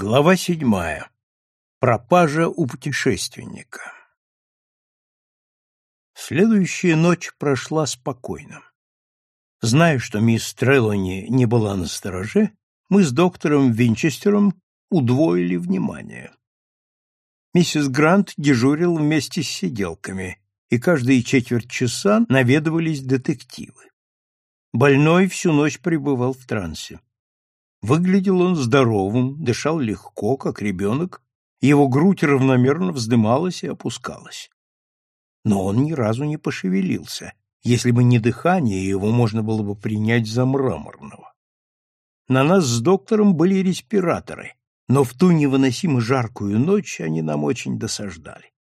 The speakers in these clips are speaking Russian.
Глава седьмая. Пропажа у путешественника. Следующая ночь прошла спокойно. Зная, что мисс Трелони не была на стороже, мы с доктором Винчестером удвоили внимание. Миссис Грант дежурил вместе с сиделками, и каждые четверть часа наведывались детективы. Больной всю ночь пребывал в трансе. Выглядел он здоровым, дышал легко, как ребенок, его грудь равномерно вздымалась и опускалась. Но он ни разу не пошевелился. Если бы не дыхание, его можно было бы принять за мраморного. На нас с доктором были респираторы, но в ту невыносимо жаркую ночь они нам очень досаждали.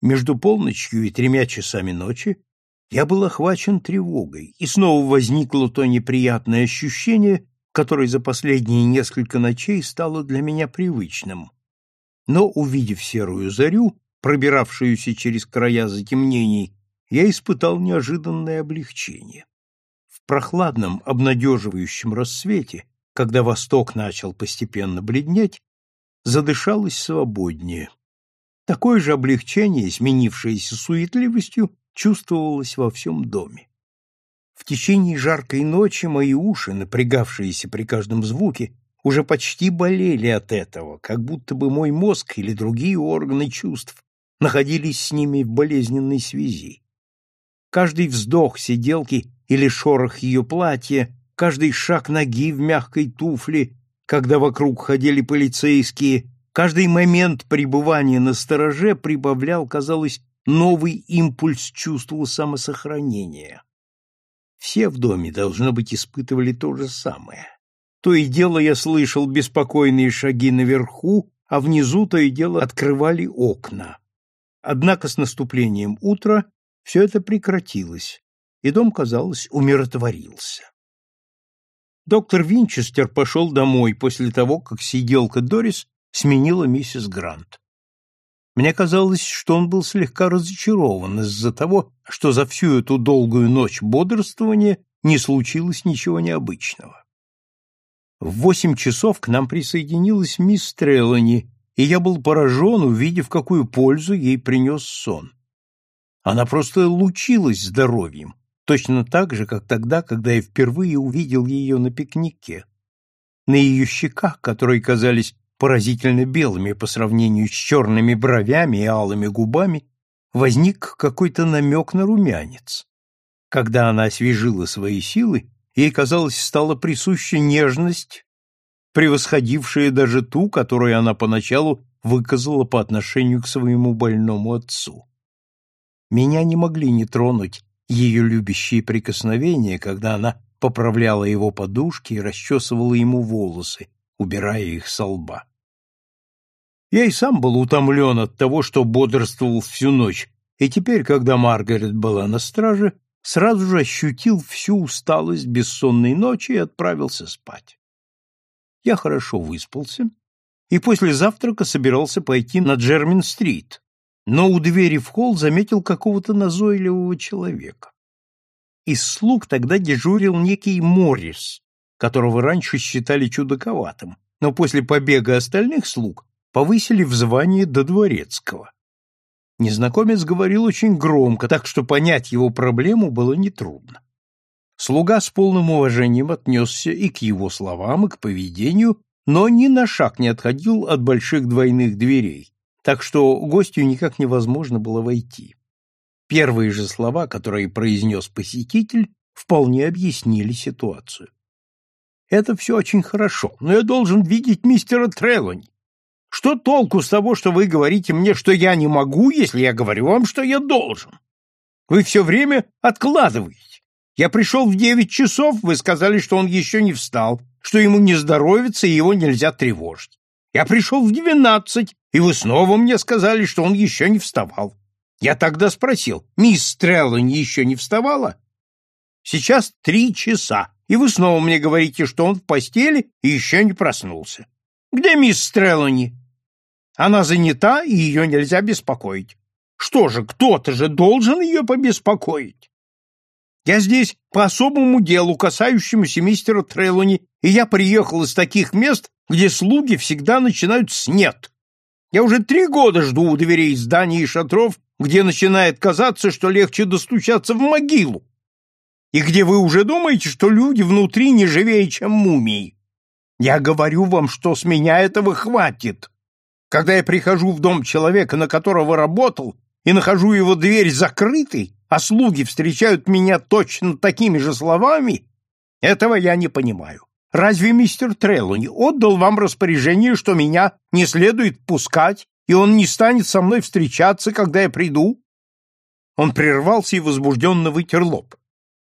Между полночью и тремя часами ночи я был охвачен тревогой, и снова возникло то неприятное ощущение, которое за последние несколько ночей стало для меня привычным. Но, увидев серую зарю, пробиравшуюся через края затемнений, я испытал неожиданное облегчение. В прохладном, обнадеживающем рассвете, когда восток начал постепенно бледнеть, задышалось свободнее. Такое же облегчение, сменившееся суетливостью, чувствовалось во всем доме. В течение жаркой ночи мои уши, напрягавшиеся при каждом звуке, уже почти болели от этого, как будто бы мой мозг или другие органы чувств находились с ними в болезненной связи. Каждый вздох сиделки или шорох ее платья, каждый шаг ноги в мягкой туфле, когда вокруг ходили полицейские, каждый момент пребывания на стороже прибавлял, казалось, новый импульс чувства самосохранения. Все в доме, должно быть, испытывали то же самое. То и дело я слышал беспокойные шаги наверху, а внизу то и дело открывали окна. Однако с наступлением утра все это прекратилось, и дом, казалось, умиротворился. Доктор Винчестер пошел домой после того, как сиделка Дорис сменила миссис Грант. Мне казалось, что он был слегка разочарован из-за того, что за всю эту долгую ночь бодрствования не случилось ничего необычного. В восемь часов к нам присоединилась мисс Трелани, и я был поражен, увидев, какую пользу ей принес сон. Она просто лучилась здоровьем, точно так же, как тогда, когда я впервые увидел ее на пикнике. На ее щеках, которые казались поразительно белыми по сравнению с черными бровями и алыми губами, возник какой-то намек на румянец. Когда она освежила свои силы, ей, казалось, стала присуща нежность, превосходившая даже ту, которую она поначалу выказала по отношению к своему больному отцу. Меня не могли не тронуть ее любящие прикосновения, когда она поправляла его подушки и расчесывала ему волосы, убирая их со лба. Я и сам был утомлен от того, что бодрствовал всю ночь, и теперь, когда Маргарет была на страже, сразу же ощутил всю усталость бессонной ночи и отправился спать. Я хорошо выспался и после завтрака собирался пойти на Джермин-стрит, но у двери в холл заметил какого-то назойливого человека. Из слуг тогда дежурил некий Моррис, которого раньше считали чудаковатым, но после побега остальных слуг повысили в звании до дворецкого. Незнакомец говорил очень громко, так что понять его проблему было нетрудно. Слуга с полным уважением отнесся и к его словам, и к поведению, но ни на шаг не отходил от больших двойных дверей, так что гостю никак невозможно было войти. Первые же слова, которые произнес посетитель, вполне объяснили ситуацию. «Это все очень хорошо, но я должен видеть мистера Трелани. Что толку с того, что вы говорите мне, что я не могу, если я говорю вам, что я должен? Вы все время откладываете. Я пришел в девять часов, вы сказали, что он еще не встал, что ему не здоровится и его нельзя тревожить. Я пришел в двенадцать, и вы снова мне сказали, что он еще не вставал. Я тогда спросил, мисс Стреллани еще не вставала? Сейчас три часа, и вы снова мне говорите, что он в постели и еще не проснулся. Где мисс Стреллани? Она занята, и ее нельзя беспокоить. Что же, кто-то же должен ее побеспокоить. Я здесь по особому делу, касающемуся мистера Треллани, и я приехал из таких мест, где слуги всегда начинают с «нет». Я уже три года жду у дверей зданий и шатров, где начинает казаться, что легче достучаться в могилу, и где вы уже думаете, что люди внутри не живее, чем мумии. Я говорю вам, что с меня этого хватит. Когда я прихожу в дом человека, на которого работал, и нахожу его дверь закрытой, а слуги встречают меня точно такими же словами, этого я не понимаю. Разве мистер Треллони отдал вам распоряжение, что меня не следует пускать, и он не станет со мной встречаться, когда я приду?» Он прервался и возбужденно вытер лоб.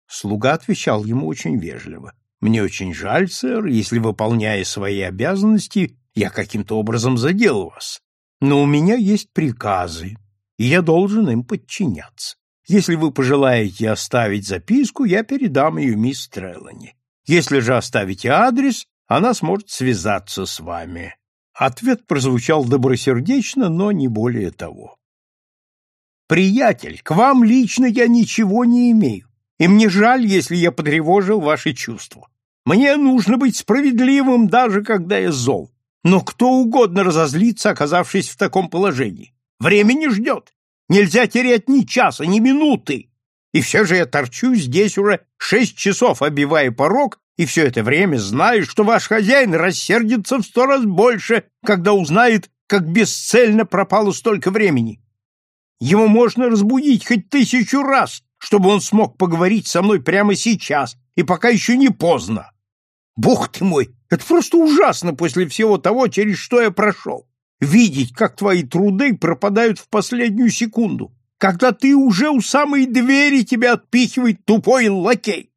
Слуга отвечал ему очень вежливо. «Мне очень жаль, сэр, если, выполняя свои обязанности, я каким-то образом задел вас. Но у меня есть приказы, и я должен им подчиняться. Если вы пожелаете оставить записку, я передам ее мисс Треллани. Если же оставите адрес, она сможет связаться с вами. Ответ прозвучал добросердечно, но не более того. Приятель, к вам лично я ничего не имею, и мне жаль, если я потревожил ваши чувства. Мне нужно быть справедливым, даже когда я зол. Но кто угодно разозлится, оказавшись в таком положении. Время не ждет. Нельзя терять ни часа, ни минуты. И все же я торчу здесь уже шесть часов, обивая порог, и все это время знаю, что ваш хозяин рассердится в сто раз больше, когда узнает, как бесцельно пропало столько времени. Его можно разбудить хоть тысячу раз, чтобы он смог поговорить со мной прямо сейчас, и пока еще не поздно. Бог ты мой, это просто ужасно после всего того, через что я прошел. Видеть, как твои труды пропадают в последнюю секунду когда ты уже у самой двери тебя отпихивает тупой лакей.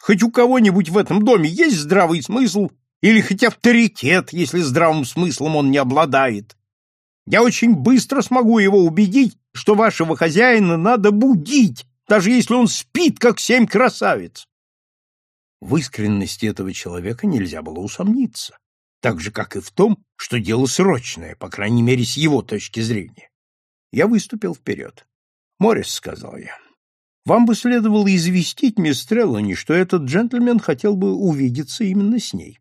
Хоть у кого-нибудь в этом доме есть здравый смысл или хоть авторитет, если здравым смыслом он не обладает. Я очень быстро смогу его убедить, что вашего хозяина надо будить, даже если он спит, как семь красавиц. В искренности этого человека нельзя было усомниться, так же, как и в том, что дело срочное, по крайней мере, с его точки зрения. Я выступил вперед. Моррис, — сказал я, — вам бы следовало известить мисс Треллани, что этот джентльмен хотел бы увидеться именно с ней.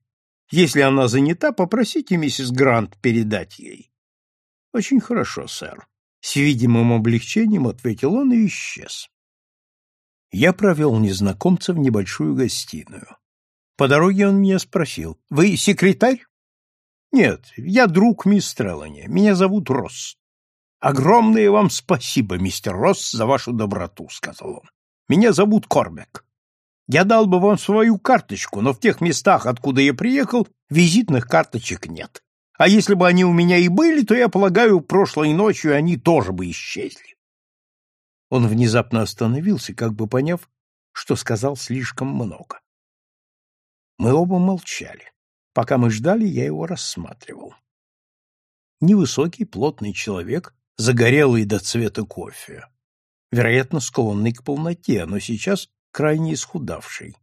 Если она занята, попросите миссис Грант передать ей. — Очень хорошо, сэр. С видимым облегчением ответил он и исчез. Я провел незнакомца в небольшую гостиную. По дороге он меня спросил, «Вы секретарь?» «Нет, я друг мисс Треллани. Меня зовут Росс». Огромное вам спасибо, мистер Росс, за вашу доброту, сказал он. Меня зовут Корбек. Я дал бы вам свою карточку, но в тех местах, откуда я приехал, визитных карточек нет. А если бы они у меня и были, то, я полагаю, прошлой ночью они тоже бы исчезли. Он внезапно остановился, как бы поняв, что сказал слишком много. Мы оба молчали. Пока мы ждали, я его рассматривал. Невысокий, плотный человек загорелый до цвета кофе. Вероятно, склонный к полноте, но сейчас крайне исхудавший.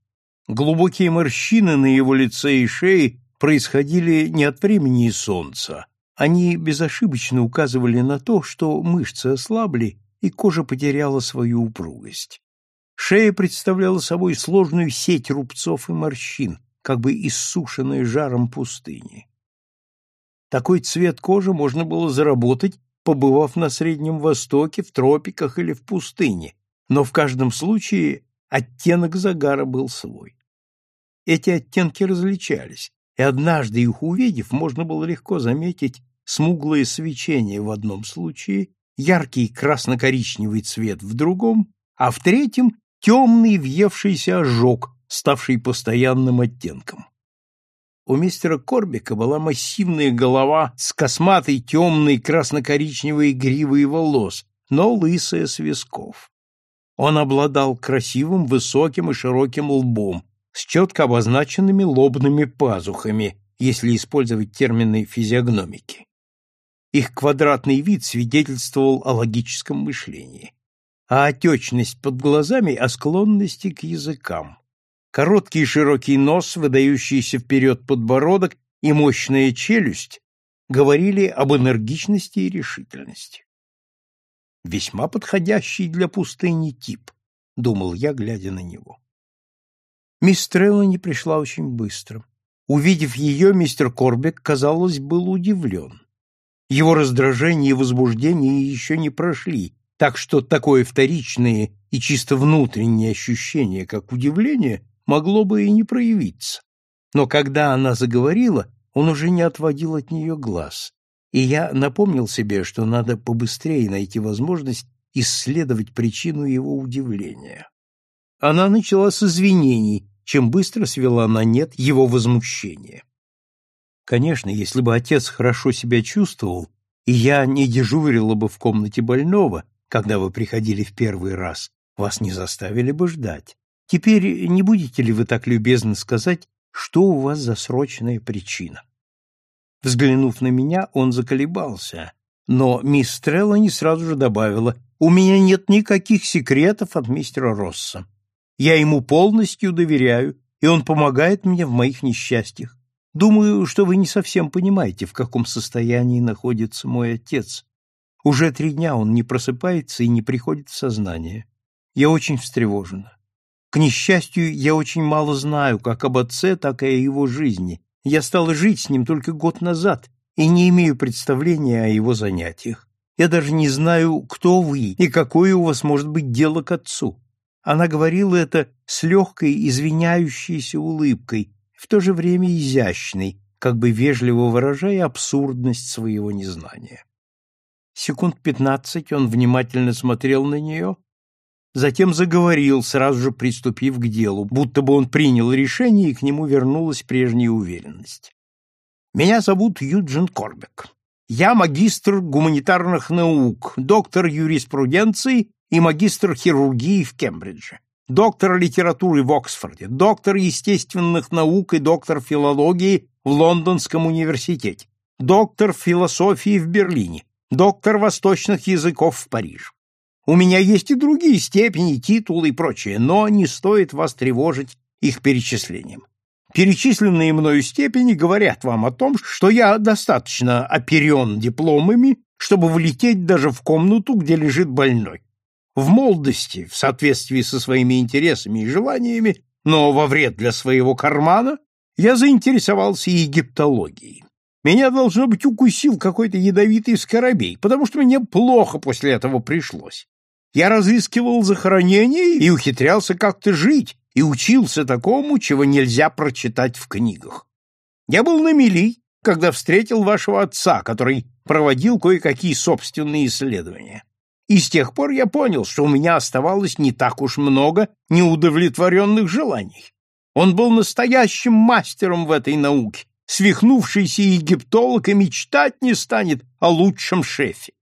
Глубокие морщины на его лице и шее происходили не от времени и солнца. Они безошибочно указывали на то, что мышцы ослабли и кожа потеряла свою упругость. Шея представляла собой сложную сеть рубцов и морщин, как бы иссушенная жаром пустыни. Такой цвет кожи можно было заработать побывав на Среднем Востоке, в тропиках или в пустыне, но в каждом случае оттенок загара был свой. Эти оттенки различались, и однажды их увидев, можно было легко заметить смуглое свечение в одном случае, яркий красно-коричневый цвет в другом, а в третьем темный въевшийся ожог, ставший постоянным оттенком. У мистера Корбика была массивная голова с косматой темной красно-коричневой гривой волос, но лысая с висков. Он обладал красивым, высоким и широким лбом, с четко обозначенными лобными пазухами, если использовать термины физиогномики. Их квадратный вид свидетельствовал о логическом мышлении, а отечность под глазами — о склонности к языкам. Короткий широкий нос, выдающийся вперед подбородок и мощная челюсть говорили об энергичности и решительности. Весьма подходящий для пустыни тип, думал я, глядя на него. Мисс Треллани пришла очень быстро. Увидев ее, мистер Корбек, казалось, был удивлен. Его раздражение и возбуждение еще не прошли, так что такое вторичное и чисто внутреннее ощущение, как удивление, могло бы и не проявиться. Но когда она заговорила, он уже не отводил от нее глаз, и я напомнил себе, что надо побыстрее найти возможность исследовать причину его удивления. Она начала с извинений, чем быстро свела на нет его возмущение. Конечно, если бы отец хорошо себя чувствовал, и я не дежурила бы в комнате больного, когда вы приходили в первый раз, вас не заставили бы ждать. Теперь не будете ли вы так любезны сказать, что у вас за срочная причина? Взглянув на меня, он заколебался, но мисс Треллани сразу же добавила, «У меня нет никаких секретов от мистера Росса. Я ему полностью доверяю, и он помогает мне в моих несчастьях. Думаю, что вы не совсем понимаете, в каком состоянии находится мой отец. Уже три дня он не просыпается и не приходит в сознание. Я очень встревожена. К несчастью, я очень мало знаю как об отце, так и о его жизни. Я стала жить с ним только год назад и не имею представления о его занятиях. Я даже не знаю, кто вы и какое у вас может быть дело к отцу. Она говорила это с легкой, извиняющейся улыбкой, в то же время изящной, как бы вежливо выражая абсурдность своего незнания. Секунд пятнадцать он внимательно смотрел на нее, затем заговорил, сразу же приступив к делу, будто бы он принял решение, и к нему вернулась прежняя уверенность. «Меня зовут Юджин Корбек. Я магистр гуманитарных наук, доктор юриспруденции и магистр хирургии в Кембридже, доктор литературы в Оксфорде, доктор естественных наук и доктор филологии в Лондонском университете, доктор философии в Берлине, доктор восточных языков в Париже. У меня есть и другие степени, титулы и прочее, но не стоит вас тревожить их перечислением. Перечисленные мною степени говорят вам о том, что я достаточно оперен дипломами, чтобы влететь даже в комнату, где лежит больной. В молодости, в соответствии со своими интересами и желаниями, но во вред для своего кармана, я заинтересовался египтологией. Меня, должно быть, укусил какой-то ядовитый скоробей, потому что мне плохо после этого пришлось. Я разыскивал захоронения и ухитрялся как-то жить, и учился такому, чего нельзя прочитать в книгах. Я был на мели, когда встретил вашего отца, который проводил кое-какие собственные исследования. И с тех пор я понял, что у меня оставалось не так уж много неудовлетворенных желаний. Он был настоящим мастером в этой науке. Свихнувшийся египтолог и мечтать не станет о лучшем шефе.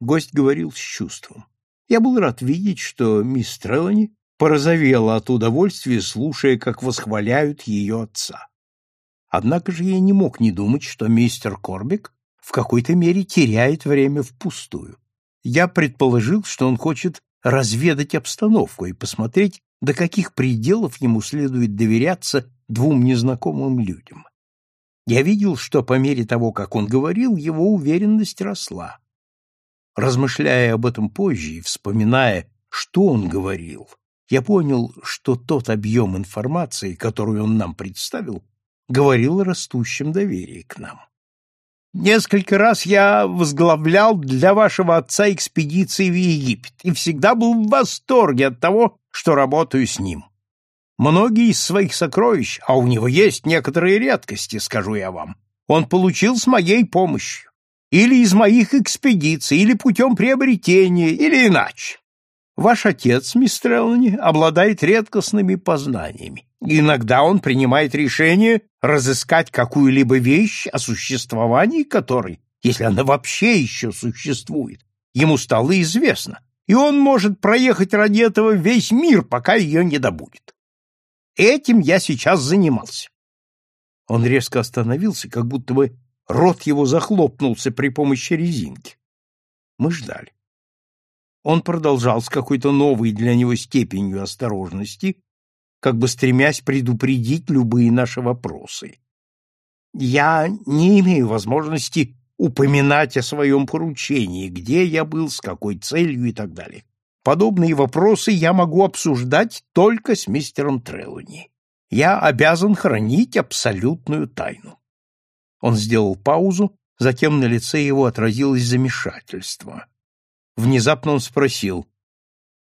Гость говорил с чувством. Я был рад видеть, что мисс Трелани порозовела от удовольствия, слушая, как восхваляют ее отца. Однако же я не мог не думать, что мистер Корбик в какой-то мере теряет время впустую я предположил, что он хочет разведать обстановку и посмотреть, до каких пределов ему следует доверяться двум незнакомым людям. Я видел, что по мере того, как он говорил, его уверенность росла. Размышляя об этом позже и вспоминая, что он говорил, я понял, что тот объем информации, которую он нам представил, говорил о растущем доверии к нам. Несколько раз я возглавлял для вашего отца экспедиции в Египет и всегда был в восторге от того, что работаю с ним. Многие из своих сокровищ, а у него есть некоторые редкости, скажу я вам, он получил с моей помощью. Или из моих экспедиций, или путем приобретения, или иначе. Ваш отец, мистер Эллани, обладает редкостными познаниями. Иногда он принимает решение разыскать какую-либо вещь, о существовании которой, если она вообще еще существует, ему стало известно, и он может проехать ради этого весь мир, пока ее не добудет. Этим я сейчас занимался. Он резко остановился, как будто бы рот его захлопнулся при помощи резинки. Мы ждали. Он продолжал с какой-то новой для него степенью осторожности, как бы стремясь предупредить любые наши вопросы. Я не имею возможности упоминать о своем поручении, где я был, с какой целью и так далее. Подобные вопросы я могу обсуждать только с мистером Треллани. я обязан хранить абсолютную тайну. Он сделал паузу, затем на лице его отразилось замешательство. Внезапно он спросил,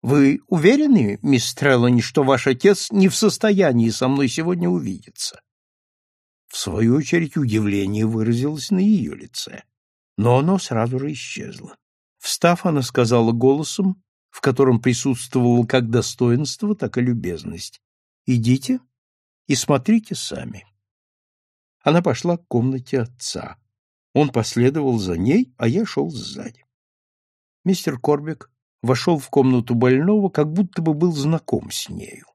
«Вы уверены, мисс Треллани, что ваш отец не в состоянии со мной сегодня увидеться?» В свою очередь удивление выразилось на ее лице, но оно сразу же исчезло. Встав, она сказала голосом, в котором присутствовало как достоинство, так и любезность, «Идите и смотрите сами». Она пошла к комнате отца. Он последовал за ней, а я шел сзади. Мистер Корбик вошел в комнату больного, как будто бы был знаком с нею.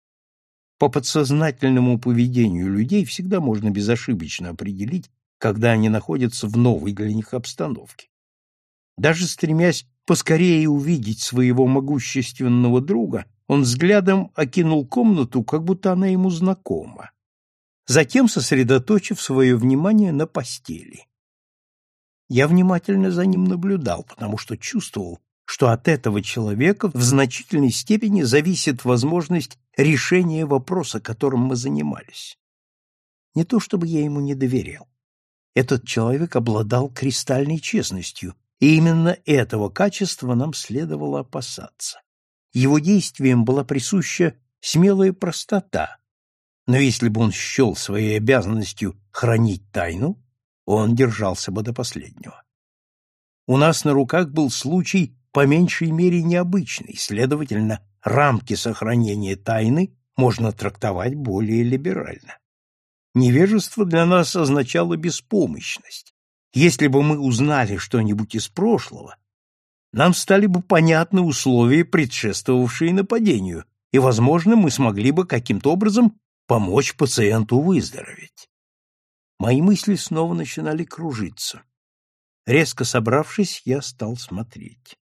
По подсознательному поведению людей всегда можно безошибочно определить, когда они находятся в новой для них обстановке. Даже стремясь поскорее увидеть своего могущественного друга, он взглядом окинул комнату, как будто она ему знакома. Затем сосредоточив свое внимание на постели. Я внимательно за ним наблюдал, потому что чувствовал, что от этого человека в значительной степени зависит возможность решения вопроса, которым мы занимались. Не то чтобы я ему не доверял. Этот человек обладал кристальной честностью, и именно этого качества нам следовало опасаться. Его действиям была присуща смелая простота, но если бы он счел своей обязанностью хранить тайну, он держался бы до последнего. У нас на руках был случай по меньшей мере необычный, следовательно, рамки сохранения тайны можно трактовать более либерально. Невежество для нас означало беспомощность. Если бы мы узнали что-нибудь из прошлого, нам стали бы понятны условия, предшествовавшие нападению, и, возможно, мы смогли бы каким-то образом помочь пациенту выздороветь. Мои мысли снова начинали кружиться. Резко собравшись, я стал смотреть.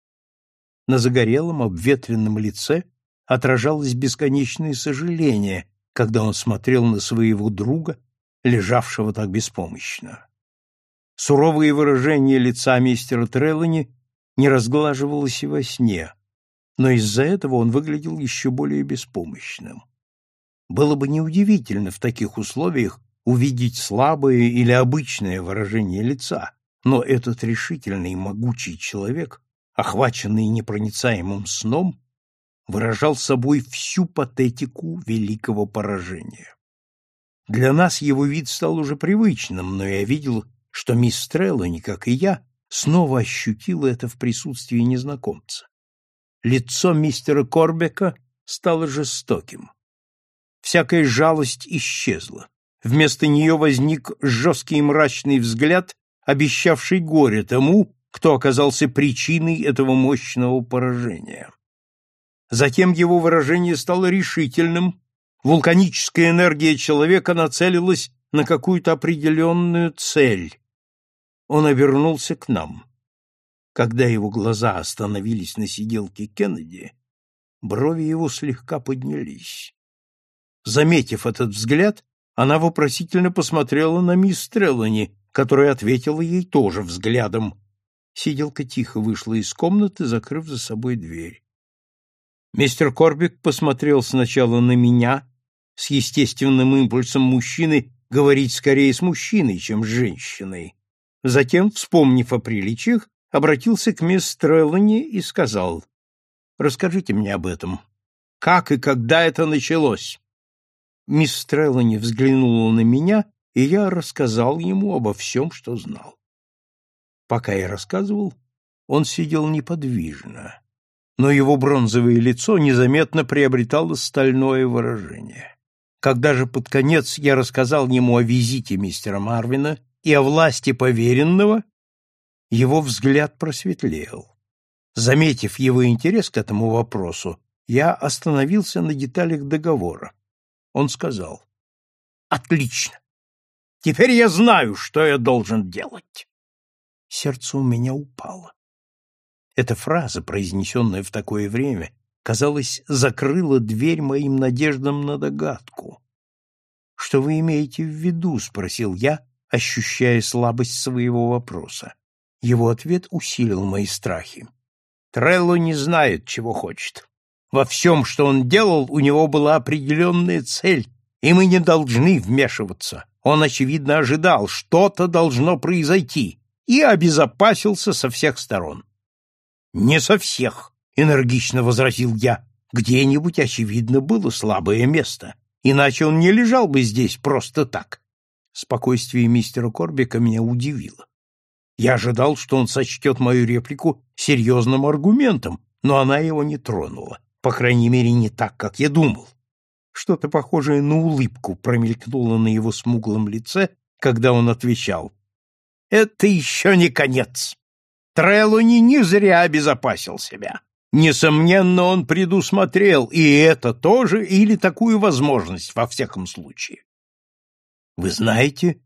На загорелом, обветренном лице отражалось бесконечное сожаление, когда он смотрел на своего друга, лежавшего так беспомощно. Суровое выражение лица мистера Треллани не разглаживалось и во сне, но из-за этого он выглядел еще более беспомощным. Было бы неудивительно в таких условиях увидеть слабое или обычное выражение лица, но этот решительный и могучий человек охваченный непроницаемым сном, выражал собой всю патетику великого поражения. Для нас его вид стал уже привычным, но я видел, что мисс Треллани, как и я, снова ощутила это в присутствии незнакомца. Лицо мистера Корбека стало жестоким. Всякая жалость исчезла. Вместо нее возник жесткий мрачный взгляд, обещавший горе тому, кто оказался причиной этого мощного поражения. Затем его выражение стало решительным, вулканическая энергия человека нацелилась на какую-то определенную цель. Он обернулся к нам. Когда его глаза остановились на сиделке Кеннеди, брови его слегка поднялись. Заметив этот взгляд, она вопросительно посмотрела на мисс Треллани, которая ответила ей тоже взглядом, Сиделка тихо вышла из комнаты, закрыв за собой дверь. Мистер Корбик посмотрел сначала на меня, с естественным импульсом мужчины говорить скорее с мужчиной, чем с женщиной. Затем, вспомнив о приличиях, обратился к мисс Треллани и сказал, «Расскажите мне об этом. Как и когда это началось?» Мисс Треллани взглянула на меня, и я рассказал ему обо всем, что знал. Пока я рассказывал, он сидел неподвижно, но его бронзовое лицо незаметно приобретало стальное выражение. Когда же под конец я рассказал ему о визите мистера Марвина и о власти поверенного, его взгляд просветлел. Заметив его интерес к этому вопросу, я остановился на деталях договора. Он сказал, «Отлично! Теперь я знаю, что я должен делать» сердце у меня упало. Эта фраза, произнесенная в такое время, казалось, закрыла дверь моим надеждам на догадку. «Что вы имеете в виду?» — спросил я, ощущая слабость своего вопроса. Его ответ усилил мои страхи. Трелло не знает, чего хочет. Во всем, что он делал, у него была определенная цель, и мы не должны вмешиваться. Он, очевидно, ожидал, что-то должно произойти, и обезопасился со всех сторон. «Не со всех», — энергично возразил я. «Где-нибудь, очевидно, было слабое место, иначе он не лежал бы здесь просто так». Спокойствие мистера Корбика меня удивило. Я ожидал, что он сочтет мою реплику серьезным аргументом, но она его не тронула, по крайней мере, не так, как я думал. Что-то похожее на улыбку промелькнуло на его смуглом лице, когда он отвечал. «Это еще не конец. Трелуни не зря обезопасил себя. Несомненно, он предусмотрел и это тоже, или такую возможность, во всяком случае. Вы знаете,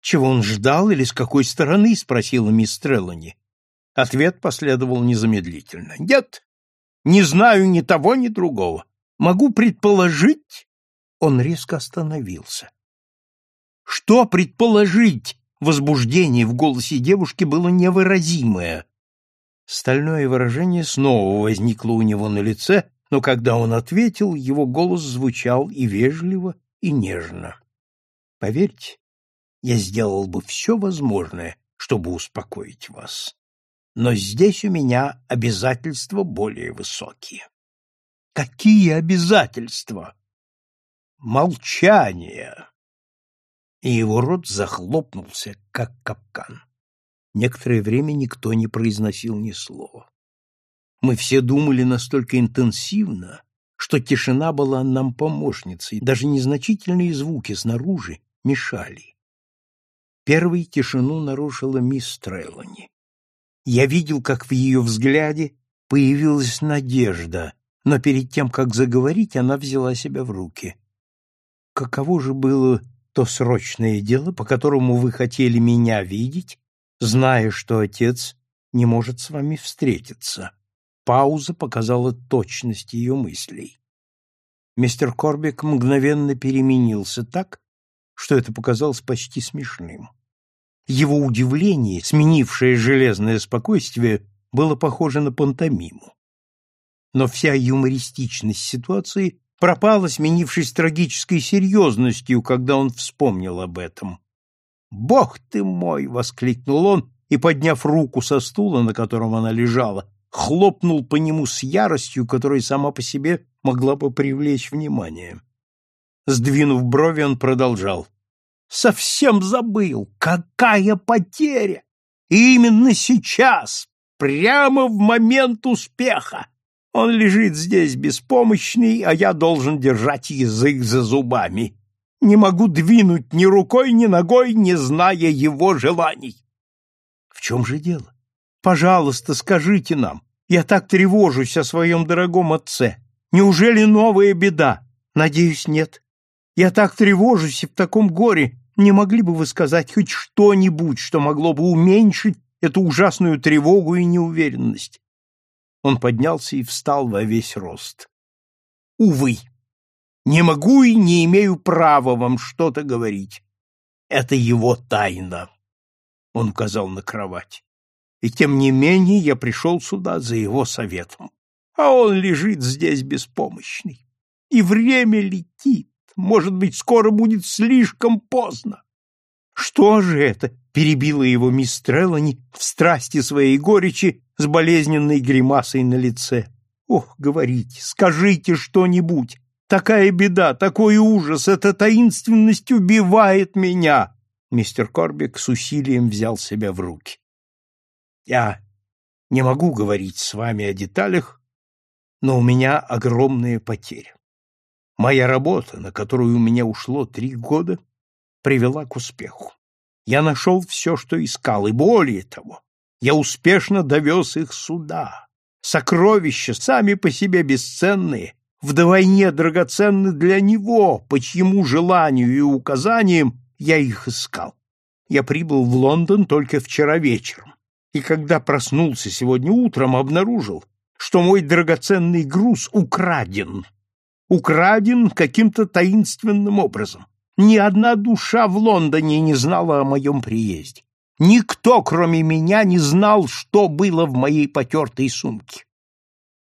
чего он ждал или с какой стороны? спросила мисс Треллани. Ответ последовал незамедлительно. Нет, не знаю ни того, ни другого. Могу предположить. Он резко остановился. Что предположить? Возбуждение в голосе девушки было невыразимое. Стальное выражение снова возникло у него на лице, но когда он ответил, его голос звучал и вежливо, и нежно. Поверьте, я сделал бы все возможное, чтобы успокоить вас. Но здесь у меня обязательства более высокие. Какие обязательства? Молчание. И его рот захлопнулся, как капкан. Некоторое время никто не произносил ни слова. Мы все думали настолько интенсивно, что тишина была нам помощницей, даже незначительные звуки снаружи мешали. Первой тишину нарушила мисс Треллани. Я видел, как в ее взгляде появилась надежда, но перед тем, как заговорить, она взяла себя в руки. Каково же было то срочное дело, по которому вы хотели меня видеть, зная, что отец не может с вами встретиться? Пауза показала точность ее мыслей. Мистер Корбик мгновенно переменился так, что это показалось почти смешным. Его удивление, сменившее железное спокойствие, было похоже на пантомиму. Но вся юмористичность ситуации пропала, сменившись трагической серьезностью, когда он вспомнил об этом. «Бог ты мой!» — воскликнул он и, подняв руку со стула, на котором она лежала, хлопнул по нему с яростью, которая сама по себе могла бы привлечь внимание. Сдвинув брови, он продолжал. «Совсем забыл! Какая потеря! И именно сейчас, прямо в момент успеха! Он лежит здесь беспомощный, а я должен держать язык за зубами. Не могу двинуть ни рукой, ни ногой, не зная его желаний!» «В чем же дело? Пожалуйста, скажите нам. Я так тревожусь о своем дорогом отце. Неужели новая беда? Надеюсь, нет. Я так тревожусь и в таком горе. Не могли бы вы сказать хоть что-нибудь, что могло бы уменьшить эту ужасную тревогу и неуверенность? Он поднялся и встал во весь рост. Увы, не могу и не имею права вам что-то говорить. Это его тайна. Он указал на кровать. И тем не менее я пришел сюда за его советом. А он лежит здесь беспомощный. И время летит. Может быть, скоро будет слишком поздно. Что же это? Перебила его мисс Треллани в страсти своей горечи с болезненной гримасой на лице. Ох, говорите, скажите что-нибудь. Такая беда, такой ужас, эта таинственность убивает меня. Мистер Корбик с усилием взял себя в руки. Я не могу говорить с вами о деталях, но у меня огромные потери. Моя работа, на которую у меня ушло три года, привела к успеху. Я нашел все, что искал, и более того, я успешно довез их сюда. Сокровища, сами по себе бесценные, вдвойне драгоценны для него, по чьему желанию и указаниям я их искал. Я прибыл в Лондон только вчера вечером, и когда проснулся сегодня утром, обнаружил, что мой драгоценный груз украден украден каким-то таинственным образом. Ни одна душа в Лондоне не знала о моем приезде. Никто, кроме меня, не знал, что было в моей потертой сумке.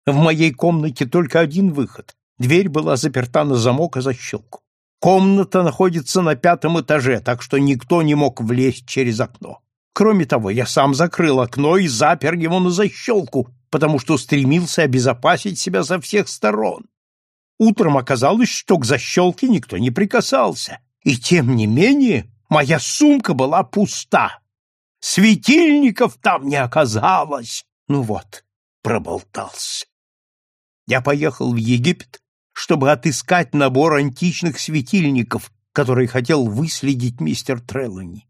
В моей комнате только один выход. Дверь была заперта на замок и защелку. Комната находится на пятом этаже, так что никто не мог влезть через окно. Кроме того, я сам закрыл окно и запер его на защелку, потому что стремился обезопасить себя со всех сторон. Утром оказалось, что к защелке никто не прикасался, и тем не менее моя сумка была пуста. Светильников там не оказалось. Ну вот, проболтался. Я поехал в Египет, чтобы отыскать набор античных светильников, который хотел выследить мистер Треллани.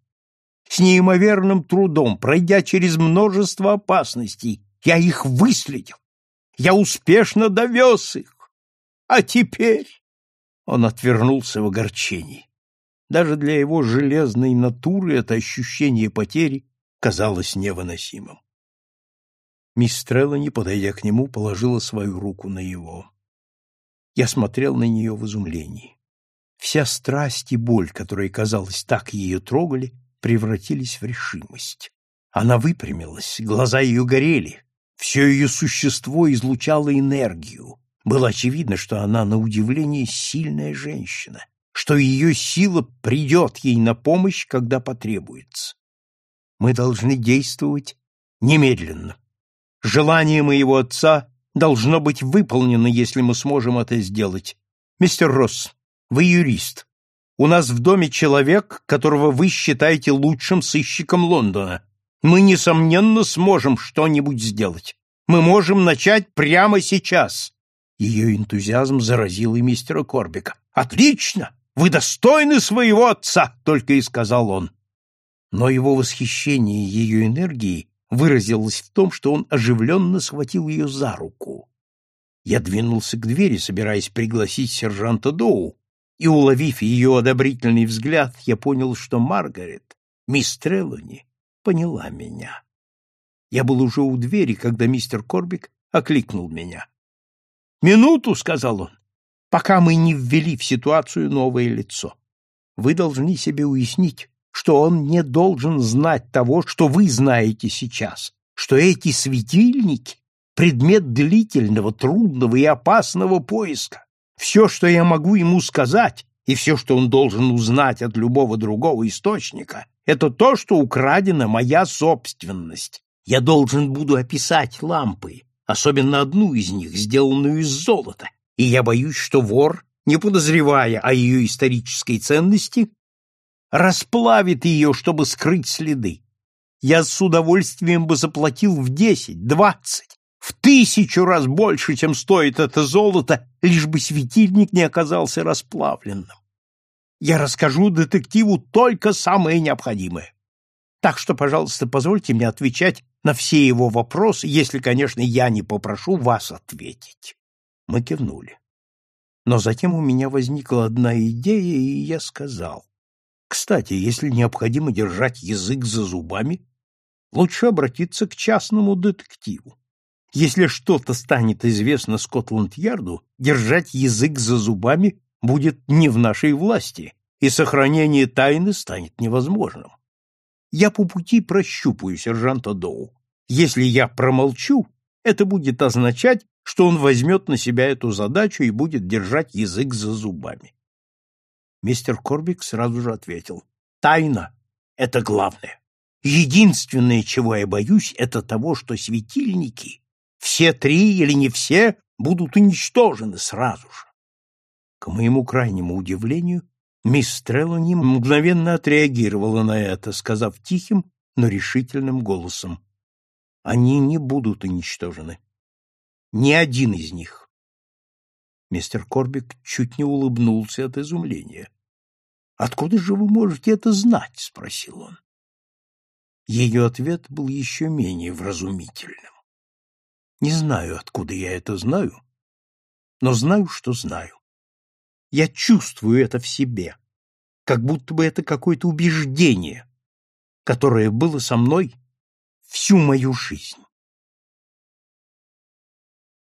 С неимоверным трудом, пройдя через множество опасностей, я их выследил. Я успешно довез их. А теперь... Он отвернулся в огорчении. Даже для его железной натуры это ощущение потери казалось невыносимым. Мисс Треллани, подойдя к нему, положила свою руку на его. Я смотрел на нее в изумлении. Вся страсть и боль, которые, казалось, так ее трогали, превратились в решимость. Она выпрямилась, глаза ее горели, все ее существо излучало энергию. Было очевидно, что она, на удивление, сильная женщина, что ее сила придет ей на помощь, когда потребуется. Мы должны действовать немедленно. Желание моего отца должно быть выполнено, если мы сможем это сделать. Мистер Росс, вы юрист. У нас в доме человек, которого вы считаете лучшим сыщиком Лондона. Мы, несомненно, сможем что-нибудь сделать. Мы можем начать прямо сейчас. Ее энтузиазм заразил и мистера Корбика. Отлично! Вы достойны своего отца, только и сказал он. Но его восхищение ее энергией выразилось в том, что он оживленно схватил ее за руку. Я двинулся к двери, собираясь пригласить сержанта Доу, и, уловив ее одобрительный взгляд, я понял, что Маргарет, мисс Треллани, поняла меня. Я был уже у двери, когда мистер Корбик окликнул меня. «Минуту», — сказал он, — «пока мы не ввели в ситуацию новое лицо. Вы должны себе уяснить, что он не должен знать того, что вы знаете сейчас, что эти светильники — предмет длительного, трудного и опасного поиска. Все, что я могу ему сказать, и все, что он должен узнать от любого другого источника, это то, что украдена моя собственность. Я должен буду описать лампы, особенно одну из них, сделанную из золота, и я боюсь, что вор, не подозревая о ее исторической ценности, расплавит ее, чтобы скрыть следы. Я с удовольствием бы заплатил в десять, двадцать, в тысячу раз больше, чем стоит это золото, лишь бы светильник не оказался расплавленным. Я расскажу детективу только самое необходимое. Так что, пожалуйста, позвольте мне отвечать на все его вопросы, если, конечно, я не попрошу вас ответить. Мы кивнули. Но затем у меня возникла одна идея, и я сказал. Кстати, если необходимо держать язык за зубами, лучше обратиться к частному детективу. Если что-то станет известно Скотланд-Ярду, держать язык за зубами будет не в нашей власти, и сохранение тайны станет невозможным. Я по пути прощупаю сержанта Доу. Если я промолчу, это будет означать, что он возьмет на себя эту задачу и будет держать язык за зубами. Мистер Корбик сразу же ответил. Тайна — это главное. Единственное, чего я боюсь, это того, что светильники все три или не все будут уничтожены сразу же. К моему крайнему удивлению, мисс Треллани мгновенно отреагировала на это, сказав тихим, но решительным голосом. Они не будут уничтожены. Ни один из них. Мистер Корбик чуть не улыбнулся от изумления. «Откуда же вы можете это знать?» — спросил он. Ее ответ был еще менее вразумительным. Не знаю, откуда я это знаю, но знаю, что знаю. Я чувствую это в себе, как будто бы это какое-то убеждение, которое было со мной всю мою жизнь.